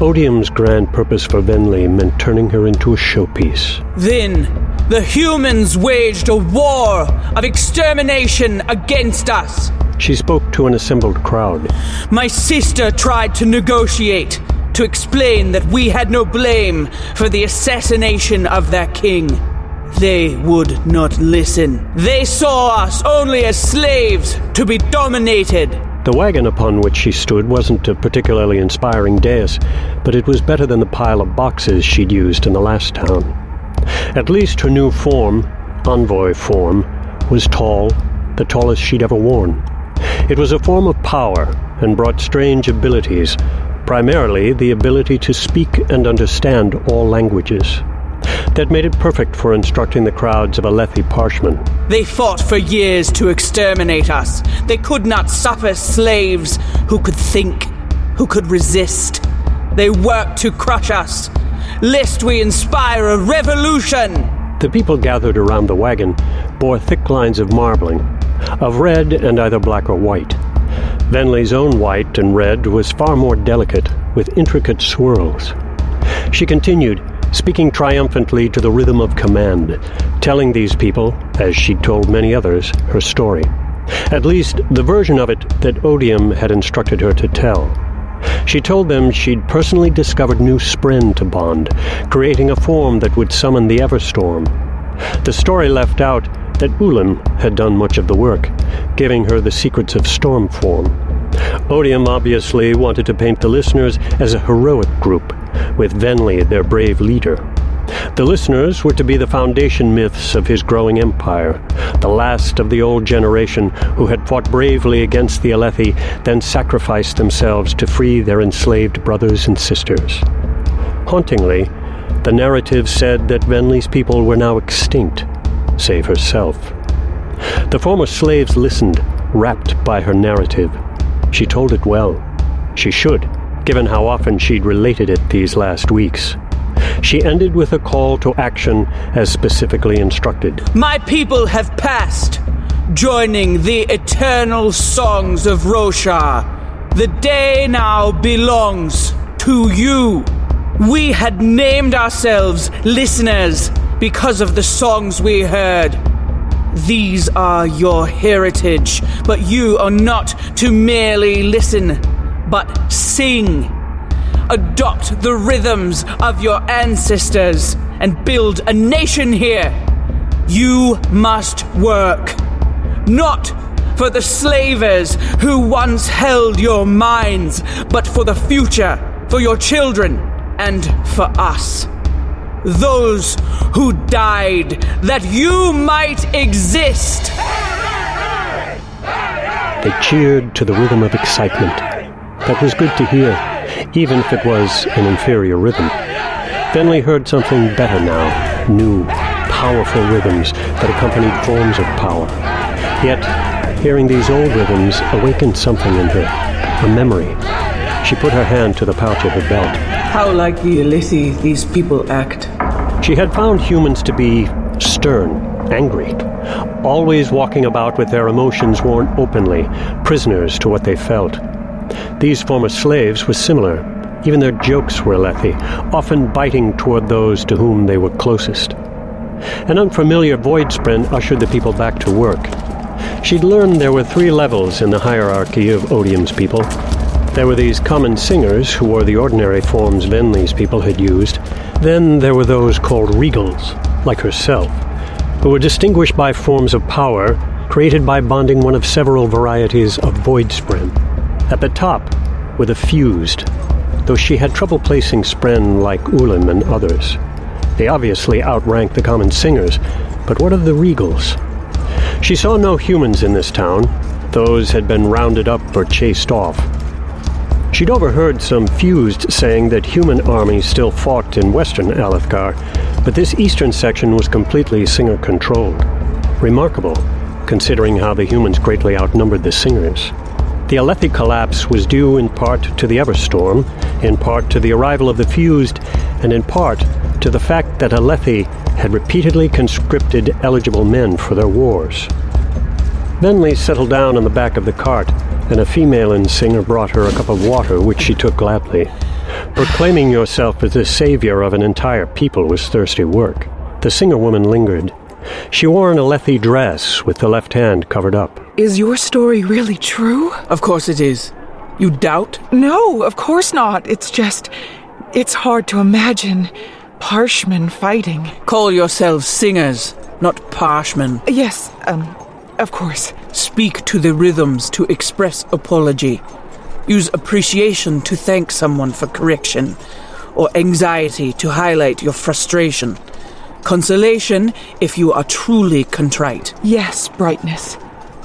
Odium's grand purpose for Venli meant turning her into a showpiece. Then, the humans waged a war of extermination against us. She spoke to an assembled crowd. My sister tried to negotiate, to explain that we had no blame for the assassination of their king. They would not listen. They saw us only as slaves to be dominated. The wagon upon which she stood wasn't a particularly inspiring dais, but it was better than the pile of boxes she'd used in the last town. At least her new form, envoy form, was tall, the tallest she'd ever worn. It was a form of power and brought strange abilities, primarily the ability to speak and understand all languages. That made it perfect for instructing the crowds of Alethi Parshmen. They fought for years to exterminate us. They could not suffer slaves who could think, who could resist. They worked to crush us. Lest we inspire a revolution! The people gathered around the wagon bore thick lines of marbling, of red and either black or white. Venli's own white and red was far more delicate, with intricate swirls. She continued, speaking triumphantly to the rhythm of command, telling these people, as she'd told many others, her story. At least, the version of it that Odium had instructed her to tell. She told them she'd personally discovered new Spren to bond, creating a form that would summon the Everstorm. The story left out that Ulim had done much of the work, giving her the secrets of storm form. Odium obviously wanted to paint the listeners as a heroic group, with Venli their brave leader. The listeners were to be the foundation myths of his growing empire, the last of the old generation who had fought bravely against the Alethi, then sacrificed themselves to free their enslaved brothers and sisters. Hauntingly, the narrative said that Venli's people were now extinct, save herself. The former slaves listened, rapt by her narrative. She told it well. She should, given how often she'd related it these last weeks. She ended with a call to action as specifically instructed. My people have passed, joining the eternal songs of Roshar. The day now belongs to you. We had named ourselves listeners because of the songs we heard. These are your heritage, but you are not to merely listen, but sing. Adopt the rhythms of your ancestors and build a nation here. You must work. Not for the slavers who once held your minds, but for the future, for your children, and for us. Those who died that you might exist. They cheered to the rhythm of excitement. That was good to hear, even if it was an inferior rhythm. Venli heard something better now, new, powerful rhythms that accompanied forms of power. Yet, hearing these old rhythms awakened something in her, a memory. She put her hand to the pouch of her belt. How like the Alethi these people act. She had found humans to be stern, angry, always walking about with their emotions worn openly, prisoners to what they felt. These former slaves were similar. Even their jokes were Alethi, often biting toward those to whom they were closest. An unfamiliar void spren ushered the people back to work. She'd learned there were three levels in the hierarchy of Odium's people. There were these common singers who wore the ordinary forms Venli's people had used. Then there were those called regals, like herself, who were distinguished by forms of power created by bonding one of several varieties of void spren. At the top were the fused, though she had trouble placing spren like Ulim and others. They obviously outranked the common singers, but what of the regals? She saw no humans in this town. Those had been rounded up or chased off. She'd overheard some fused saying that human armies still fought in western Alethkar, but this eastern section was completely singer controlled. Remarkable, considering how the humans greatly outnumbered the singers. The Alethi collapse was due in part to the Everstorm, in part to the arrival of the fused, and in part to the fact that Alethi had repeatedly conscripted eligible men for their wars. Venli settled down on the back of the cart, and a female in singer brought her a cup of water, which she took gladly. Proclaiming yourself as the savior of an entire people was thirsty work. The singer woman lingered. She wore an Alethi dress with the left hand covered up. Is your story really true? Of course it is. You doubt? No, of course not. It's just. It's hard to imagine Parshmen fighting. Call yourselves singers, not parshmen. Yes, um, of course. Speak to the rhythms to express apology. Use appreciation to thank someone for correction, or anxiety to highlight your frustration. Consolation if you are truly contrite. Yes, brightness.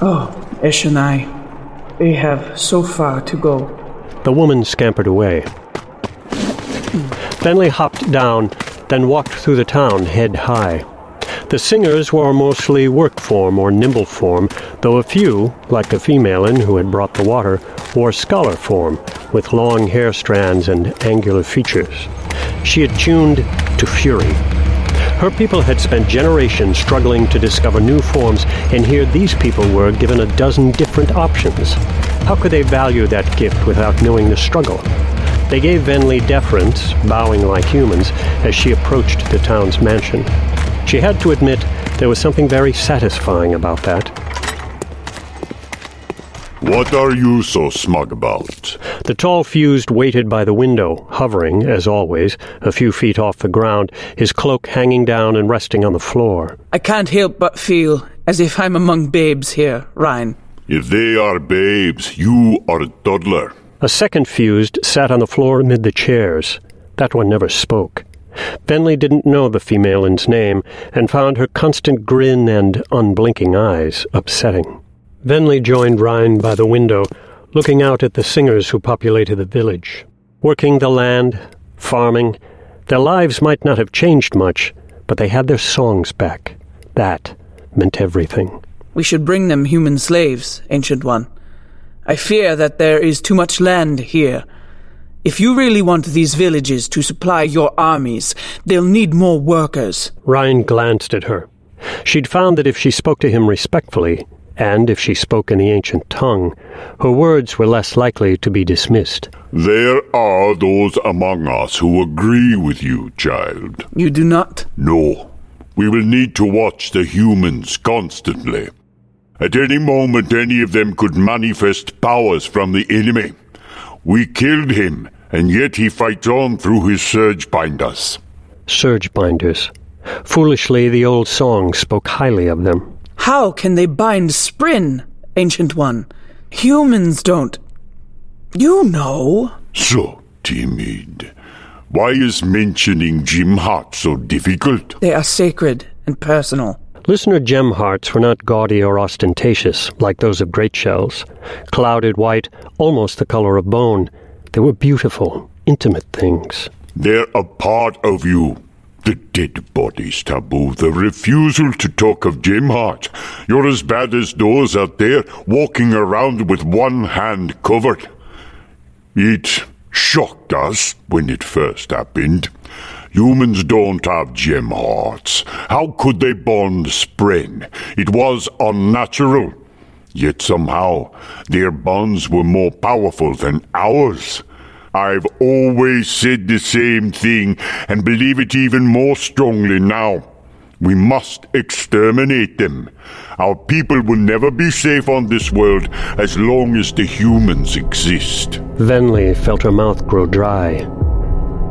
Oh, Eshonai, we have so far to go. The woman scampered away. Venli hopped down, then walked through the town head high. The singers wore mostly work form or nimble form, though a few, like the female in who had brought the water, wore scholar form, with long hair strands and angular features. She had tuned to fury. Her people had spent generations struggling to discover new forms, and here these people were given a dozen different options. How could they value that gift without knowing the struggle? They gave Venli deference, bowing like humans, as she approached the town's mansion. She had to admit there was something very satisfying about that. What are you so smug about? The tall fused waited by the window, hovering, as always, a few feet off the ground, his cloak hanging down and resting on the floor. I can't help but feel as if I'm among babes here, Rine. If they are babes, you are a toddler. A second fused sat on the floor amid the chairs. That one never spoke. Venli didn't know the femalen's name and found her constant grin and unblinking eyes upsetting. Venli joined Rine by the window, looking out at the singers who populated the village. Working the land, farming, their lives might not have changed much, but they had their songs back. That meant everything. We should bring them human slaves, Ancient One. I fear that there is too much land here. If you really want these villages to supply your armies, they'll need more workers. Rine glanced at her. She'd found that if she spoke to him respectfully, and if she spoke in the ancient tongue, her words were less likely to be dismissed. There are those among us who agree with you, child. You do not? No. We will need to watch the humans constantly. At any moment, any of them could manifest powers from the enemy. We killed him, and yet he fights on through his surge binders. Surge binders. Foolishly, the old song spoke highly of them. How can they bind Spren, Ancient One? Humans don't. You know. So timid. Why is mentioning Gem Heart so difficult? They are sacred and personal. Listener gem hearts were not gaudy or ostentatious like those of great shells. Clouded white, almost the color of bone, they were beautiful, intimate things. They're a part of you. The dead body's taboo, the refusal to talk of Gem Heart. You're as bad as those out there walking around with one hand covered. It shocked us when it first happened. Humans don't have gem hearts. How could they bond Spren? It was unnatural. Yet somehow their bonds were more powerful than ours. I've always said the same thing and believe it even more strongly now. We must exterminate them. Our people will never be safe on this world as long as the humans exist. Venli felt her mouth grow dry.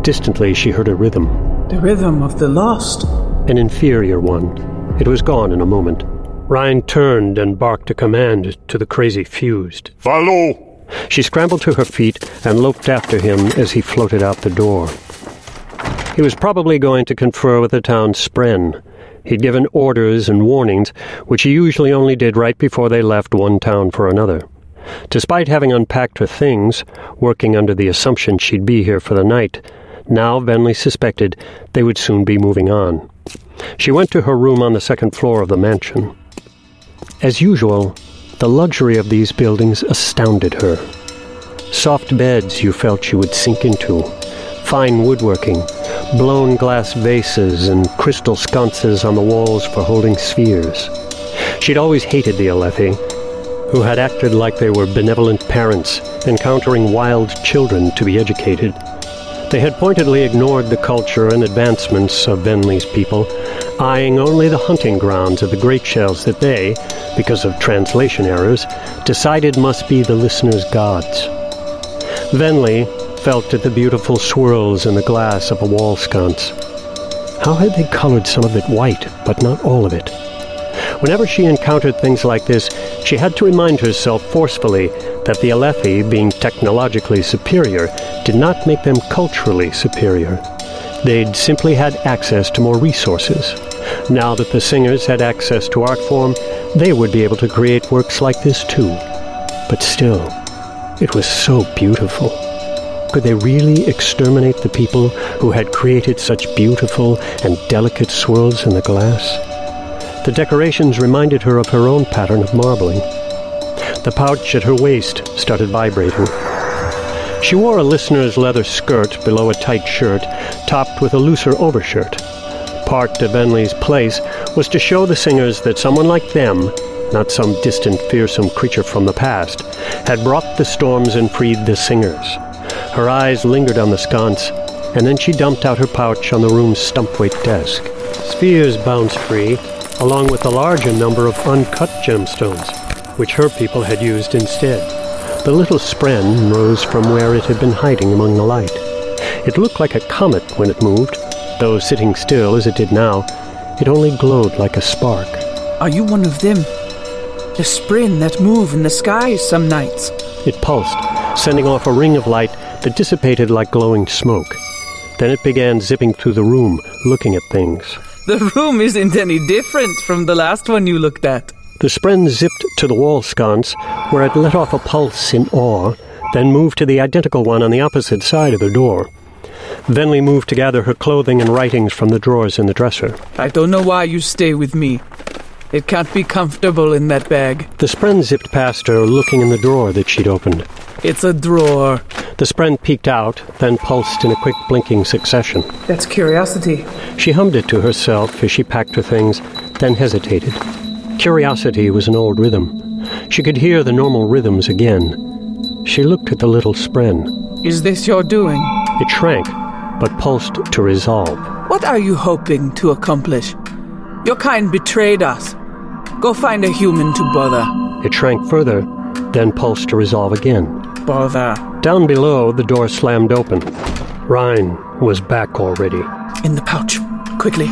Distantly, she heard a rhythm. The rhythm of the lost. An inferior one. It was gone in a moment. Rine turned and barked a command to the crazy fused. Follow! She scrambled to her feet and loped after him as he floated out the door. He was probably going to confer with the town's spren. He'd given orders and warnings, which he usually only did right before they left one town for another. Despite having unpacked her things, working under the assumption she'd be here for the night, now Venli suspected they would soon be moving on. She went to her room on the second floor of the mansion. As usual, the luxury of these buildings astounded her. Soft beds you felt you would sink into, fine woodworking, blown glass vases, and crystal sconces on the walls for holding spheres. She'd always hated the Alethi, who had acted like they were benevolent parents, encountering wild children to be educated. They had pointedly ignored the culture and advancements of Venli's people, eyeing only the hunting grounds of the great shells that they, because of translation errors, decided must be the listeners' gods. Venli felt at the beautiful swirls in the glass of a wall sconce. How had they colored some of it white, but not all of it? Whenever she encountered things like this, she had to remind herself forcefully that the Alethi, being technologically superior, did not make them culturally superior. They'd simply had access to more resources. Now that the singers had access to art form, they would be able to create works like this too. But still, it was so beautiful. Could they really exterminate the people who had created such beautiful and delicate swirls in the glass? The decorations reminded her of her own pattern of marbling. The pouch at her waist started vibrating. She wore a listener's leather skirt below a tight shirt, topped with a looser overshirt. Part of Venli's place was to show the singers that someone like them, not some distant, fearsome creature from the past, had brought the storms and freed the singers. Her eyes lingered on the sconce, and then she dumped out her pouch on the room's stump-weight desk. Spheres bounced free, along with a larger number of uncut gemstones, which her people had used instead. The little spren rose from where it had been hiding among the light. It looked like a comet when it moved, though sitting still as it did now, it only glowed like a spark. Are you one of them? The spren that move in the skies some nights. It pulsed, sending off a ring of light that dissipated like glowing smoke. Then it began zipping through the room, looking at things. The room isn't any different from the last one you looked at. The spren zipped to the wall sconce, where it let off a pulse in awe, then moved to the identical one on the opposite side of the door. Venli moved to gather her clothing and writings from the drawers in the dresser. I don't know why you stay with me. It can't be comfortable in that bag. The spren zipped past her, looking in the drawer that she'd opened. It's a drawer. The spren peeked out, then pulsed in a quick blinking succession. That's curiosity. She hummed it to herself as she packed her things, then hesitated. Curiosity was an old rhythm. She could hear the normal rhythms again. She looked at the little spren. Is this your doing? It shrank, but pulsed to resolve. What are you hoping to accomplish? Your kind betrayed us. Go find a human to bother. It shrank further, then pulsed to resolve again. Bother. Down below, the door slammed open. Rine was back already. In the pouch. Quickly.